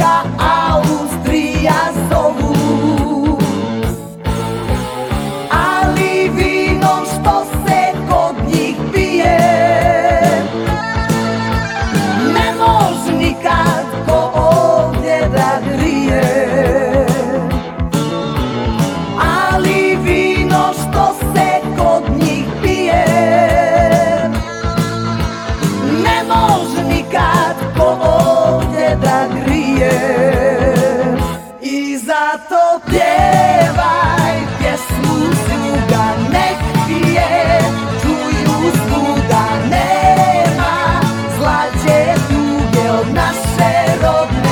가. cerro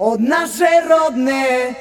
Od nasze rodne